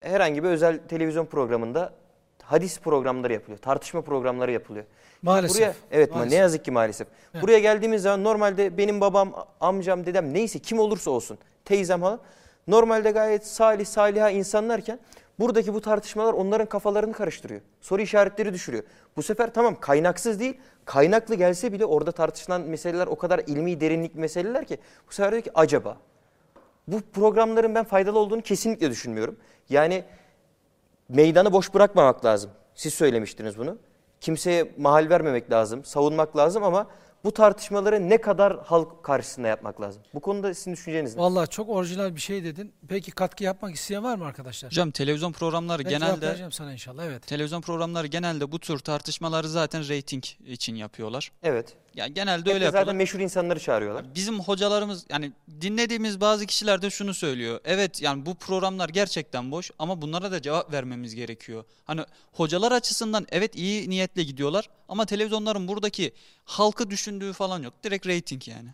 herhangi bir özel televizyon programında hadis programları yapılıyor. Tartışma programları yapılıyor. Maalesef. Buraya, evet Maalesef. ne yazık ki maalesef. Evet. Buraya geldiğimiz zaman normalde benim babam, amcam, dedem neyse kim olursa olsun teyzem hala normalde gayet salih saliha insanlarken buradaki bu tartışmalar onların kafalarını karıştırıyor. Soru işaretleri düşürüyor. Bu sefer tamam kaynaksız değil kaynaklı gelse bile orada tartışılan meseleler o kadar ilmi derinlikli meseleler ki bu sefer diyor ki acaba bu programların ben faydalı olduğunu kesinlikle düşünmüyorum. Yani meydanı boş bırakmamak lazım. Siz söylemiştiniz bunu. Kimseye mahal vermemek lazım, savunmak lazım ama bu tartışmaları ne kadar halk karşısında yapmak lazım? Bu konuda sizin düşünceniz ne? Vallahi çok orijinal bir şey dedin. Peki katkı yapmak isteyen var mı arkadaşlar? Hocam televizyon programları Ben genelde sana inşallah. Evet. televizyon programları genelde bu tür tartışmaları zaten reyting için yapıyorlar. Evet. Yani genelde Hep öyle zaten yapıyorlar. meşhur insanları çağırıyorlar. Bizim hocalarımız yani dinlediğimiz bazı kişiler de şunu söylüyor. Evet yani bu programlar gerçekten boş ama bunlara da cevap vermemiz gerekiyor. Hani hocalar açısından evet iyi niyetle gidiyorlar ama televizyonların buradaki halkı düşündüğü falan yok. Direkt reyting yani.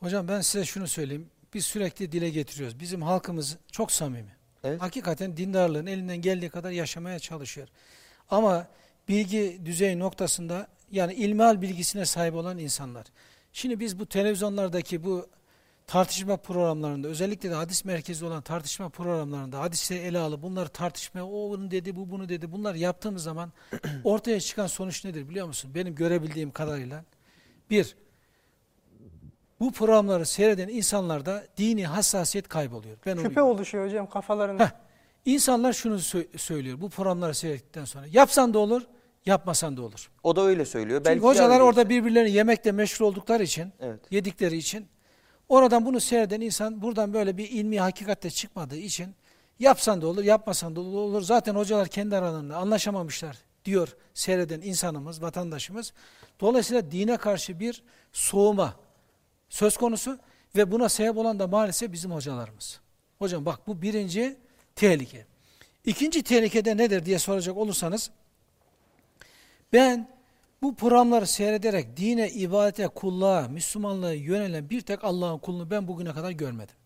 Hocam ben size şunu söyleyeyim. Biz sürekli dile getiriyoruz. Bizim halkımız çok samimi. Evet. Hakikaten dindarlığın elinden geldiği kadar yaşamaya çalışıyor. Ama bilgi düzeyi noktasında yani ilmihal bilgisine sahip olan insanlar. Şimdi biz bu televizyonlardaki bu tartışma programlarında özellikle de hadis merkezi olan tartışma programlarında hadise ele alıp bunları tartışmaya o bunu dedi bu bunu dedi bunlar yaptığımız zaman ortaya çıkan sonuç nedir biliyor musun? Benim görebildiğim kadarıyla bir bu programları seyreden insanlarda dini hassasiyet kayboluyor. Ben Şüphe oluşuyor hocam kafalarında. Heh. İnsanlar şunu sö- söylüyor bu programları seyrettikten sonra. Yapsan da olur, yapmasan da olur. O da öyle söylüyor. Çünkü Belki hocalar orada işte. birbirlerini yemekle meşhur oldukları için, Evet. yedikleri için, oradan bunu seyreden insan buradan böyle bir ilmi hakikatte çıkmadığı için yapsan da olur, yapmasan da olur. Zaten hocalar kendi aralarında anlaşamamışlar diyor seyreden insanımız, vatandaşımız. Dolayısıyla dine karşı bir soğuma söz konusu ve buna sebep olan da maalesef bizim hocalarımız. Hocam bak bu birinci tehlike. İkinci tehlike de nedir diye soracak olursanız ben bu programları seyrederek dine, ibadete, kulluğa, Müslümanlığa yönelen bir tek Allah'ın kulunu ben bugüne kadar görmedim.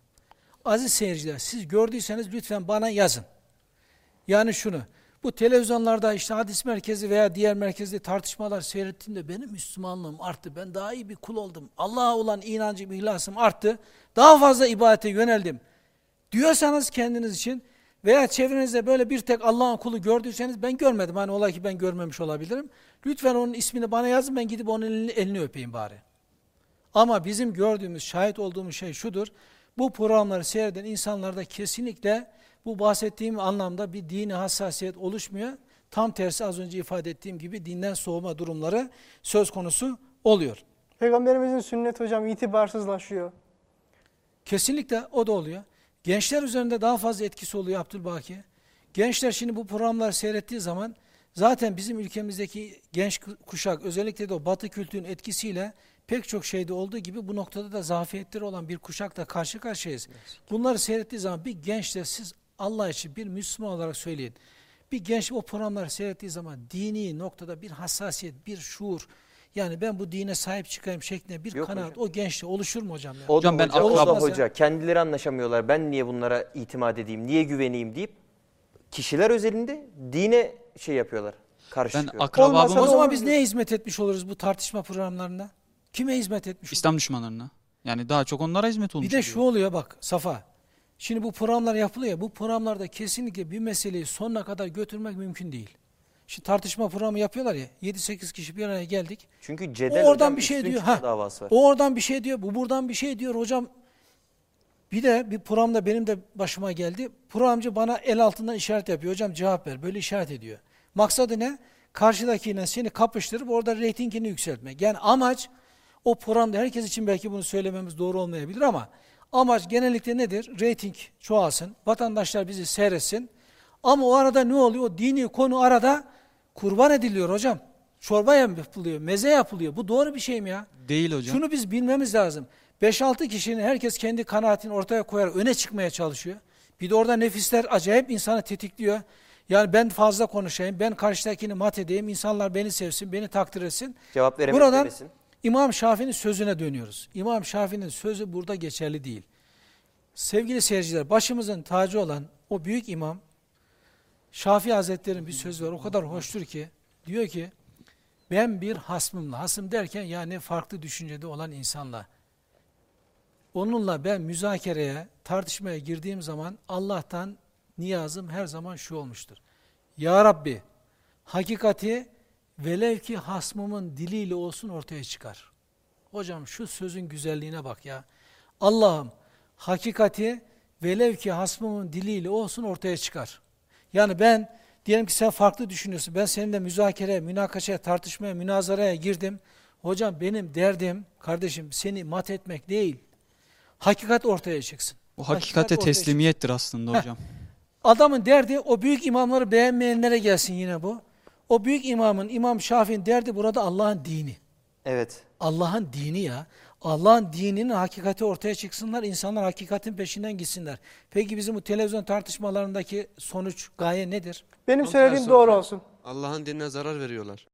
Aziz seyirciler siz gördüyseniz lütfen bana yazın. Yani şunu, bu televizyonlarda işte hadis merkezi veya diğer merkezde tartışmalar seyrettiğimde benim Müslümanlığım arttı. Ben daha iyi bir kul oldum. Allah'a olan inancım, ihlasım arttı. Daha fazla ibadete yöneldim. Diyorsanız kendiniz için veya çevrenizde böyle bir tek Allah'ın kulu gördüyseniz ben görmedim. Hani olay ki ben görmemiş olabilirim. Lütfen onun ismini bana yazın ben gidip onun elini, elini öpeyim bari. Ama bizim gördüğümüz, şahit olduğumuz şey şudur. Bu programları seyreden insanlarda kesinlikle bu bahsettiğim anlamda bir dini hassasiyet oluşmuyor. Tam tersi az önce ifade ettiğim gibi dinden soğuma durumları söz konusu oluyor. Peygamberimizin sünneti hocam itibarsızlaşıyor. Kesinlikle o da oluyor. Gençler üzerinde daha fazla etkisi oluyor Abdülbaki. Gençler şimdi bu programları seyrettiği zaman zaten bizim ülkemizdeki genç kuşak özellikle de o batı kültürün etkisiyle pek çok şeyde olduğu gibi bu noktada da zafiyetleri olan bir kuşakla karşı karşıyayız. Bunları seyrettiği zaman bir gençler siz Allah için bir Müslüman olarak söyleyin. Bir genç o programları seyrettiği zaman dini noktada bir hassasiyet, bir şuur, yani ben bu dine sahip çıkayım şeklinde bir Yok kanaat hocam. o gençte oluşur mu hocam? ya? O Hocam ben hoca, o da hoca. Kendileri anlaşamıyorlar. Ben niye bunlara itimat edeyim, niye güveneyim deyip kişiler özelinde dine şey yapıyorlar. Karşı Ben Olmasa O zaman biz neye hizmet etmiş oluruz bu tartışma programlarında? Kime hizmet etmiş oluruz? İslam düşmanlarına. Yani daha çok onlara hizmet olmuş Bir de oluyor. şu oluyor bak Safa. Şimdi bu programlar yapılıyor ya, bu programlarda kesinlikle bir meseleyi sonuna kadar götürmek mümkün değil. Şimdi tartışma programı yapıyorlar ya, 7-8 kişi bir araya geldik. Çünkü O cedel oradan hocam bir şey diyor. Ha, davası var. o oradan bir şey diyor, bu buradan bir şey diyor. Hocam bir de bir programda benim de başıma geldi. Programcı bana el altından işaret yapıyor. Hocam cevap ver. Böyle işaret ediyor. Maksadı ne? Karşıdakiyle seni kapıştırıp orada reytingini yükseltmek. Yani amaç o programda herkes için belki bunu söylememiz doğru olmayabilir ama amaç genellikle nedir? Reyting çoğalsın. Vatandaşlar bizi seyretsin. Ama o arada ne oluyor? O dini konu arada kurban ediliyor hocam. Çorba yapılıyor, meze yapılıyor. Bu doğru bir şey mi ya? Değil hocam. Şunu biz bilmemiz lazım. 5-6 kişinin herkes kendi kanaatini ortaya koyar, öne çıkmaya çalışıyor. Bir de orada nefisler acayip insanı tetikliyor. Yani ben fazla konuşayım, ben karşıdakini mat edeyim, insanlar beni sevsin, beni takdir etsin. Cevap veremez Buradan demesin. İmam Şafii'nin sözüne dönüyoruz. İmam Şafii'nin sözü burada geçerli değil. Sevgili seyirciler, başımızın tacı olan o büyük imam Şafii Hazretleri'nin bir sözü var. O kadar hoştur ki diyor ki ben bir hasmımla, hasım derken yani farklı düşüncede olan insanla onunla ben müzakereye, tartışmaya girdiğim zaman Allah'tan niyazım her zaman şu olmuştur. Ya Rabbi hakikati velev ki hasmımın diliyle olsun ortaya çıkar. Hocam şu sözün güzelliğine bak ya. Allah'ım hakikati velev ki hasmımın diliyle olsun ortaya çıkar. Yani ben diyelim ki sen farklı düşünüyorsun. Ben seninle müzakere, münakaşaya, tartışmaya, münazaraya girdim. Hocam benim derdim kardeşim seni mat etmek değil. Hakikat ortaya çıksın. Bu Hakikat hakikate ortaya teslimiyettir aslında Heh. hocam. Adamın derdi o büyük imamları beğenmeyenlere gelsin yine bu. O büyük imamın, İmam Şafii'nin derdi burada Allah'ın dini. Evet. Allah'ın dini ya. Allah'ın dininin hakikati ortaya çıksınlar, insanlar hakikatin peşinden gitsinler. Peki bizim bu televizyon tartışmalarındaki sonuç, gaye nedir? Benim Tam söylediğim tersi doğru olsun. Allah'ın dinine zarar veriyorlar.